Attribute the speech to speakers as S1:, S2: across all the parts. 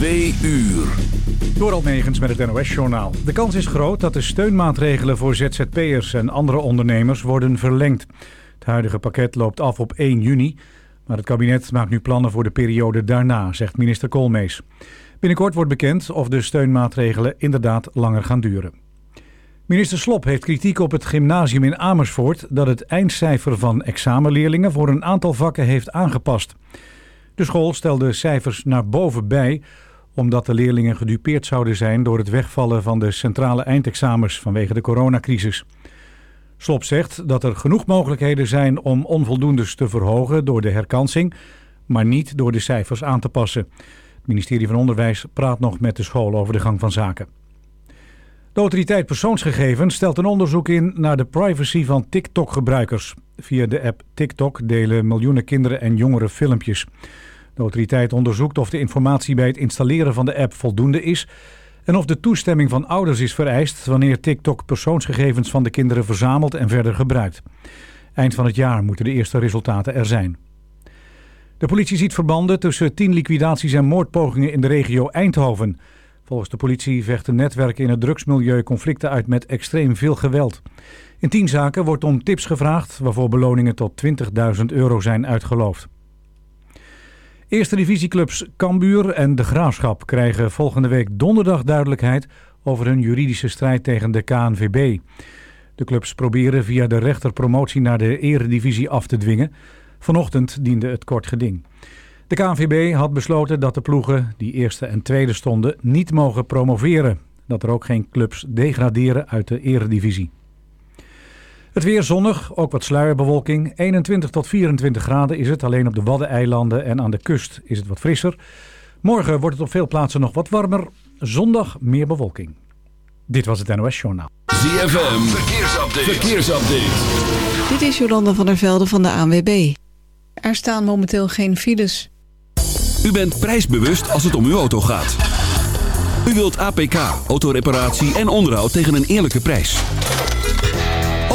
S1: Twee uur.
S2: Door Almegens met het NOS-journaal. De kans is groot dat de steunmaatregelen voor ZZP'ers en andere ondernemers worden verlengd. Het huidige pakket loopt af op 1 juni. Maar het kabinet maakt nu plannen voor de periode daarna, zegt minister Koolmees. Binnenkort wordt bekend of de steunmaatregelen inderdaad langer gaan duren. Minister Slop heeft kritiek op het gymnasium in Amersfoort... dat het eindcijfer van examenleerlingen voor een aantal vakken heeft aangepast. De school stelde cijfers naar boven bij... omdat de leerlingen gedupeerd zouden zijn... door het wegvallen van de centrale eindexamens vanwege de coronacrisis. Slop zegt dat er genoeg mogelijkheden zijn om onvoldoendes te verhogen... door de herkansing, maar niet door de cijfers aan te passen. Het ministerie van Onderwijs praat nog met de school over de gang van zaken. De autoriteit persoonsgegevens stelt een onderzoek in naar de privacy van TikTok-gebruikers. Via de app TikTok delen miljoenen kinderen en jongeren filmpjes. De autoriteit onderzoekt of de informatie bij het installeren van de app voldoende is... en of de toestemming van ouders is vereist... wanneer TikTok persoonsgegevens van de kinderen verzamelt en verder gebruikt. Eind van het jaar moeten de eerste resultaten er zijn. De politie ziet verbanden tussen tien liquidaties en moordpogingen in de regio Eindhoven... Volgens de politie vechten netwerken in het drugsmilieu conflicten uit met extreem veel geweld. In tien zaken wordt om tips gevraagd waarvoor beloningen tot 20.000 euro zijn uitgeloofd. Eerste divisieclubs Cambuur en De Graafschap krijgen volgende week donderdag duidelijkheid over hun juridische strijd tegen de KNVB. De clubs proberen via de rechter promotie naar de eredivisie af te dwingen. Vanochtend diende het kort geding. De KNVB had besloten dat de ploegen die eerste en tweede stonden niet mogen promoveren. Dat er ook geen clubs degraderen uit de eredivisie. Het weer zonnig, ook wat sluierbewolking. 21 tot 24 graden is het, alleen op de Waddeneilanden en aan de kust is het wat frisser. Morgen wordt het op veel plaatsen nog wat warmer. Zondag meer bewolking. Dit was het NOS Journaal.
S1: ZFM, verkeersupdate. verkeersupdate.
S3: Dit is Jolanda van der Velde van de ANWB. Er staan momenteel geen files.
S1: U bent prijsbewust als het om uw auto gaat. U wilt APK, autoreparatie en onderhoud tegen een eerlijke prijs.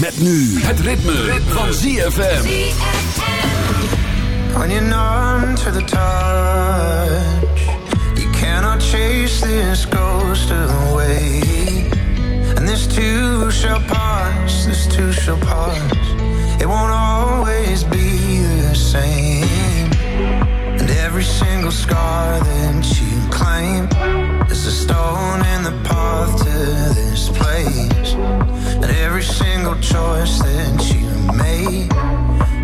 S1: Met nu het ritme, van ZFM.
S4: When you're numb to the touch You cannot chase this ghost away And this too shall pass, this too shall pass. It won't always be the same. And every single scar that you claim Is a stone in the path to this place Every single choice that you made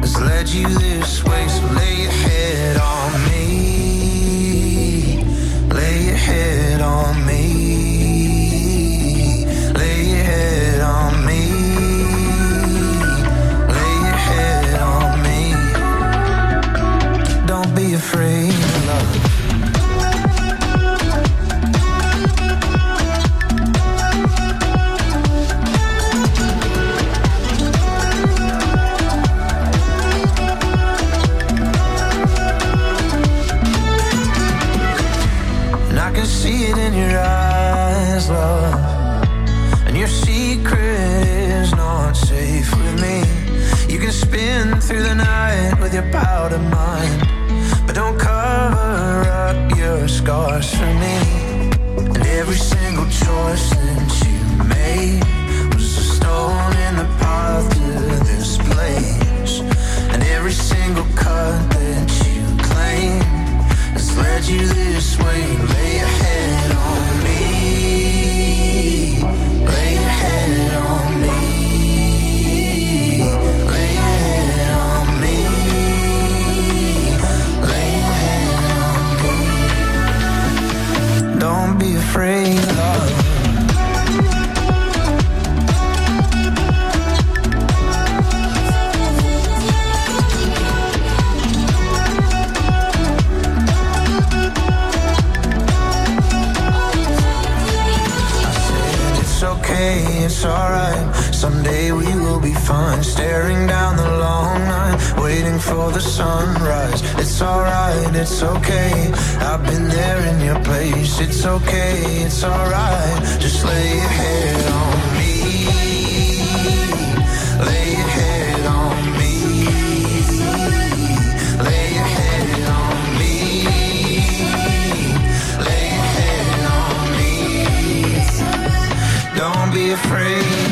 S4: has led you this way. So lay your head on me. Lay your head on me. See it in your eyes, love. And your secret is not safe with me. You can spin through the night with your powder mind. But don't cover up your scars for me. And every single choice that you made was a stone in the path to this place. And every single cut that you claim has led you this way. Lay your head on me. Lay your head on me. Lay your head on me. Lay your head on me. Don't be afraid, Staring down the long night, waiting for the sunrise. It's alright, it's okay. I've been there in your place. It's okay, it's alright. Just lay your head on me. Lay your head on me. Lay your head on me. Lay your head on me. Don't be afraid,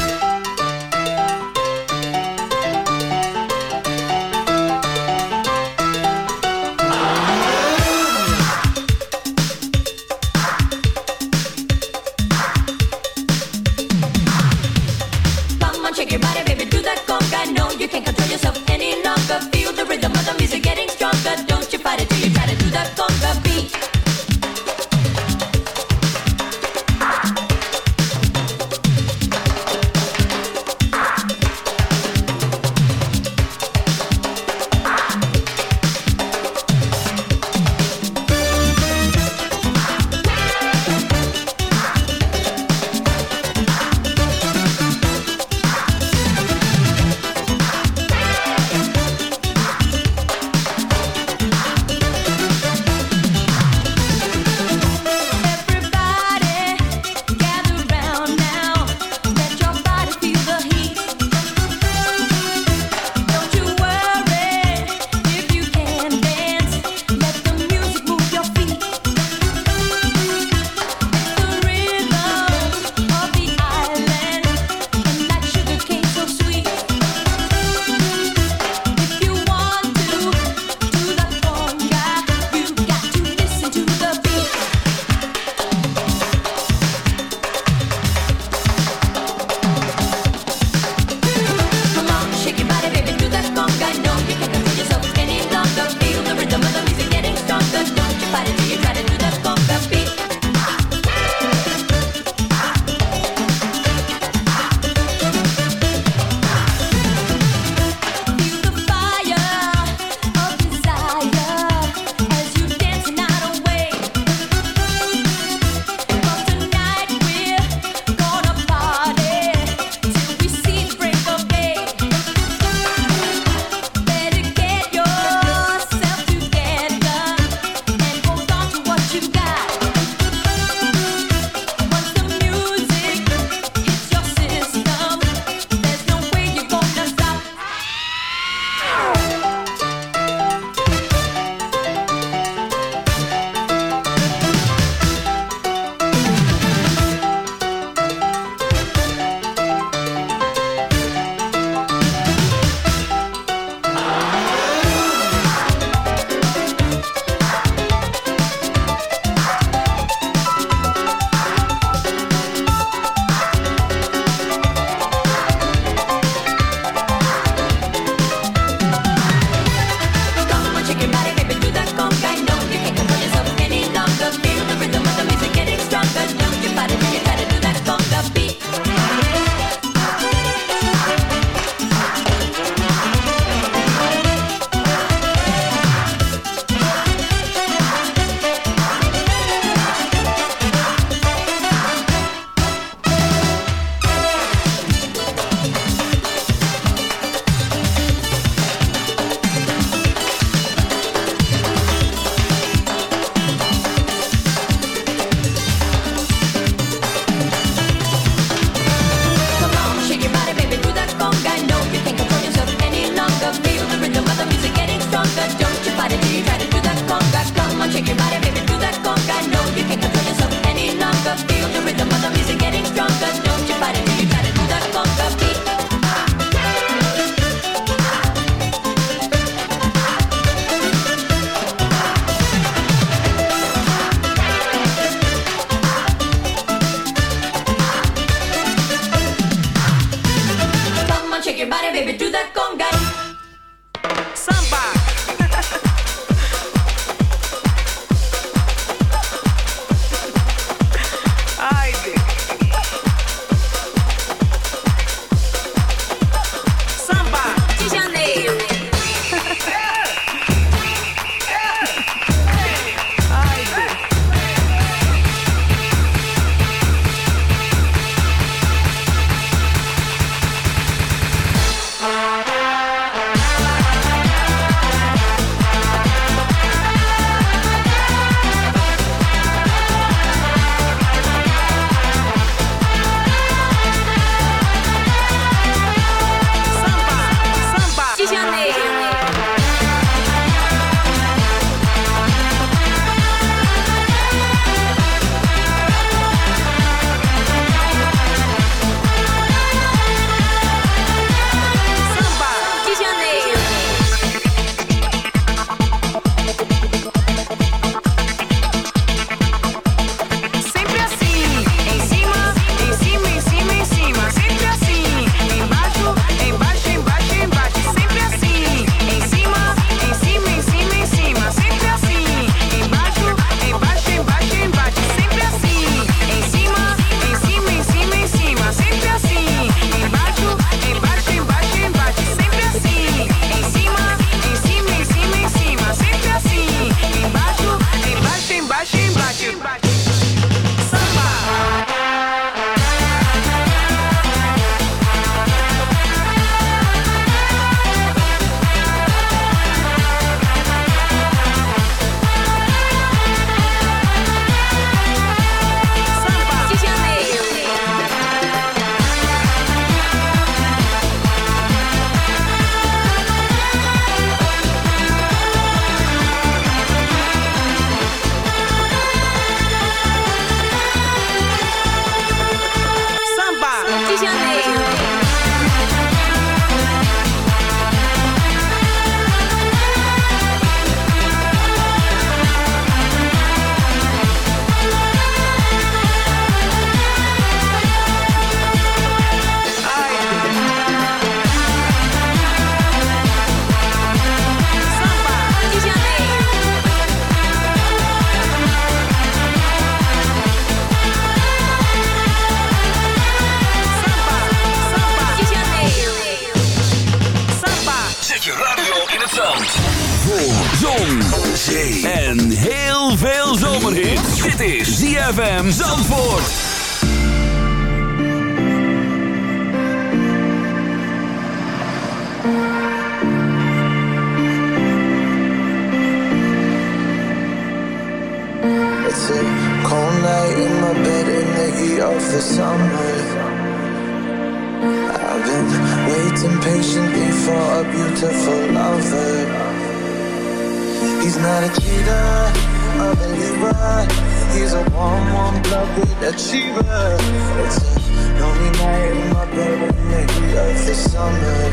S4: He's not a cheater, a believer. He's a warm, warm blooded achiever. It's a lonely night in my bed the heat of the summer.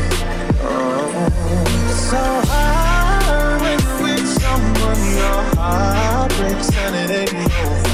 S4: Oh, it's so hard when you're with someone your heart breaks and it ain't over.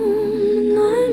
S5: home and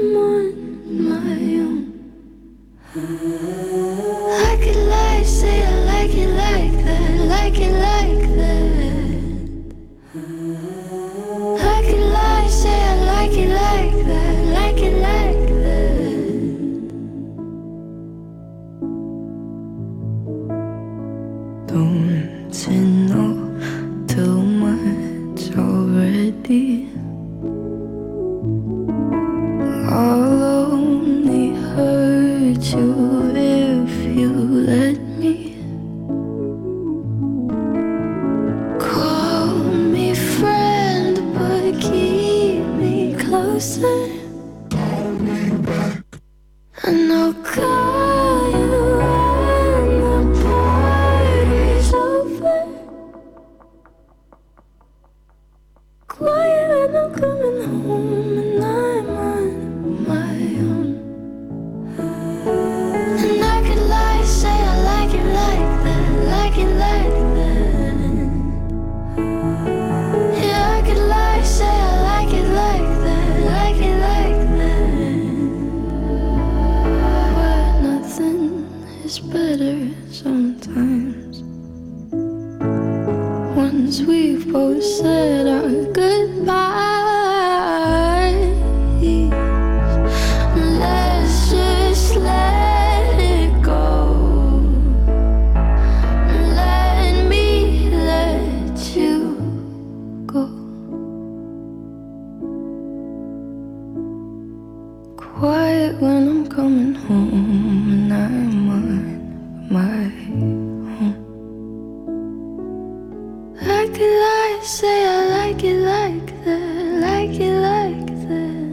S5: like it like, say I like it like that, like it like that.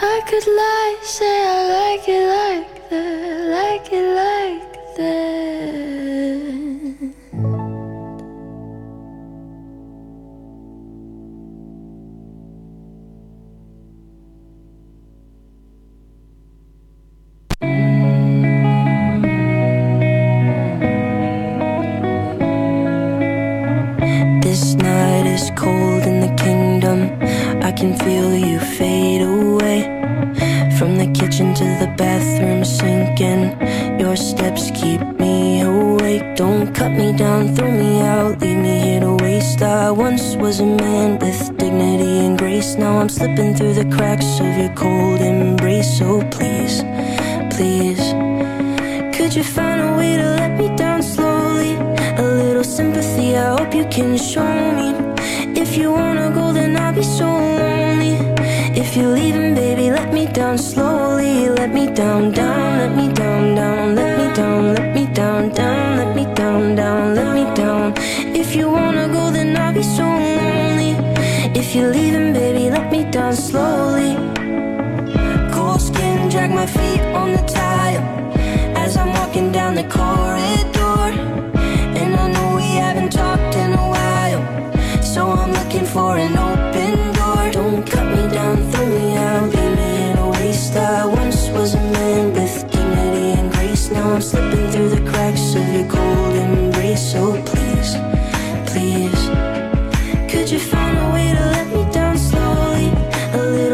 S5: I could lie, say I
S6: can show me. If you wanna go then I'll be so lonely. If you're leaving baby let me down slowly. Let me down, down, let me down, down. Let me down, let me down, down. Let me down, down, let me down. If you wanna go then I'll be so lonely. If you're leaving baby let me down slowly. Cold skin drag my feet on the tile. As I'm walking down the corridor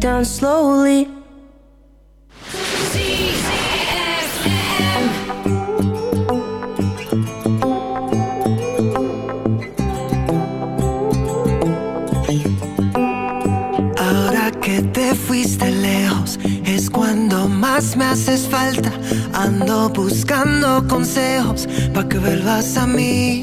S6: down slowly.
S4: Ahora que te fuiste lejos es cuando más me haces falta. Ando buscando consejos pa' que vuelvas a mí.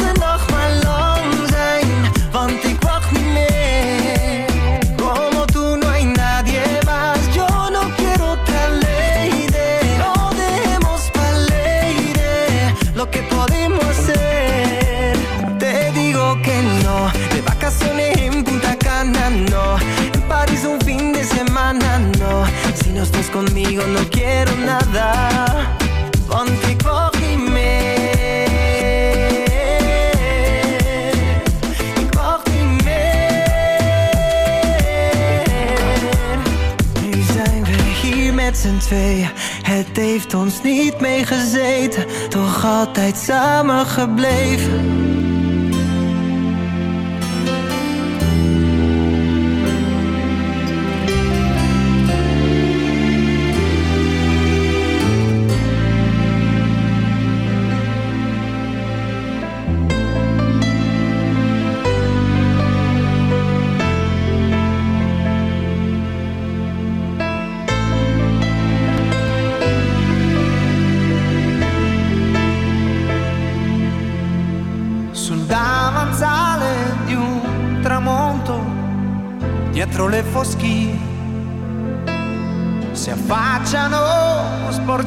S4: conmigo no quiero zijn Ponte hier Met z'n tweeën. het heeft ons niet meegezeten, toch altijd samen gebleven.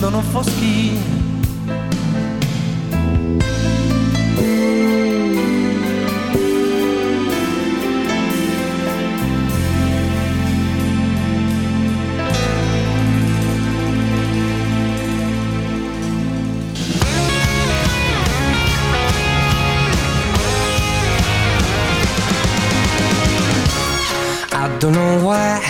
S7: Scendono foschi.
S4: I don't know why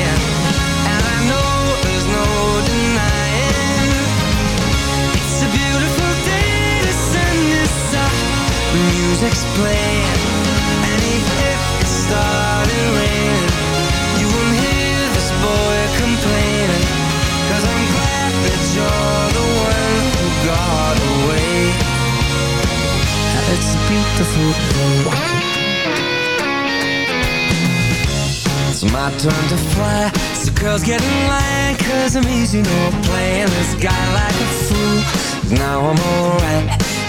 S4: playing, and even if it started raining, you won't hear this boy I'm glad that you're the one who got away. It's a beautiful day. It's my turn to fly. So girls get in Cause I'm easy, no playing. This guy like a fool. Now I'm alright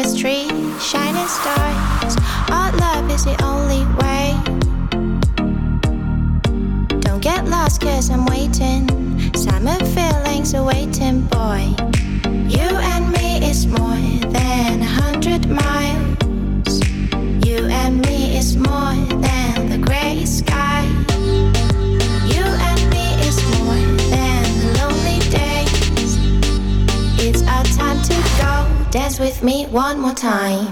S8: Did history, shining stars. Our love is the only way. Don't get lost, cause I'm waiting. Summer feelings are waiting, boy. With me one more time.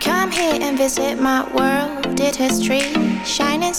S8: Come here and visit my world. Did history,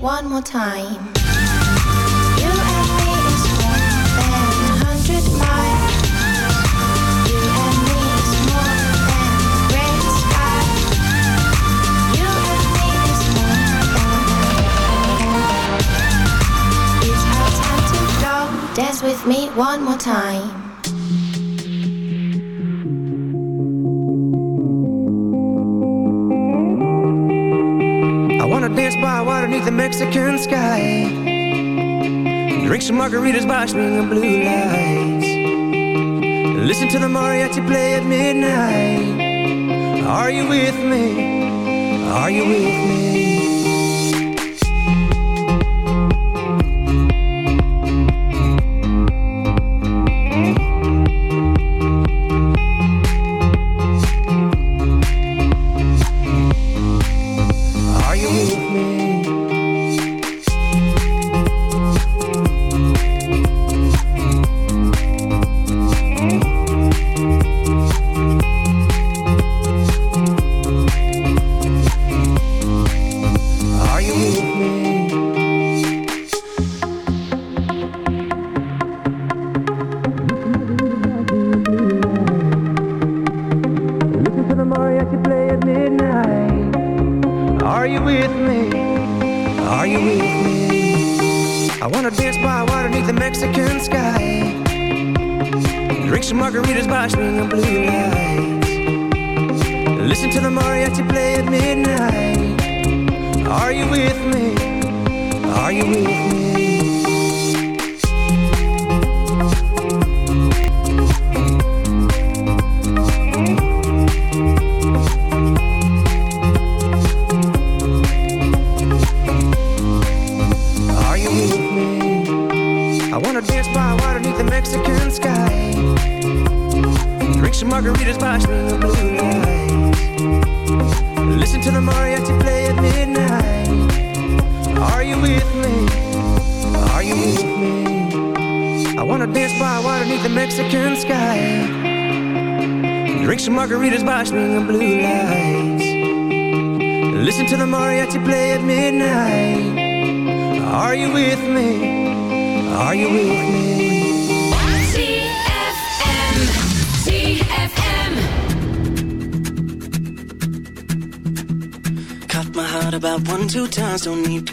S8: One more time. You and me is more than a hundred miles. You and me is more than gray sky. You and me is more than It's our time to go. Dance with me one more time.
S7: Mexican sky. Drink some margaritas by swinging blue lights. Listen to the mariachi play at midnight. Are you with me? Are you with me?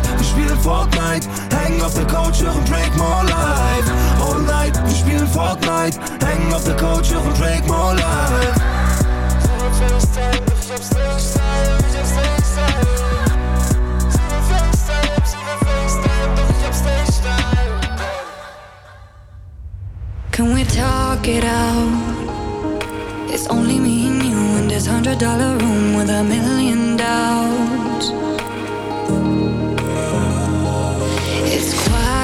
S9: Night, wir spielen Fortnite. Auf der Couch, hören Drake More Life. All night, wir spielen Fortnite. Auf der Couch, hören Drake More Life.
S6: Can we talk it out? It's only me and you in this hundred dollar room with a million doubts.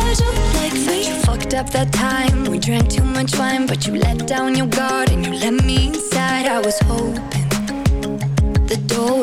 S6: fragile. Like me. You fucked up that time. We drank too much wine, but you let down your guard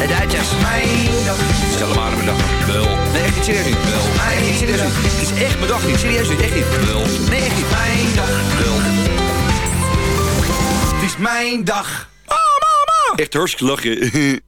S10: Het
S11: dat is
S10: mijn dag. Stel maar mijn dag. Wel. Nee, echt niet serieus. Wel. Nee, echt niet serieus. Het is echt mijn dag niet. Serieus niet. Echt niet. Wel. Nee, echt niet. Mijn dag. Wel. Het is mijn dag. Oh, mama. Echt hartstikke
S6: lachje.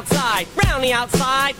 S12: outside, round the outside.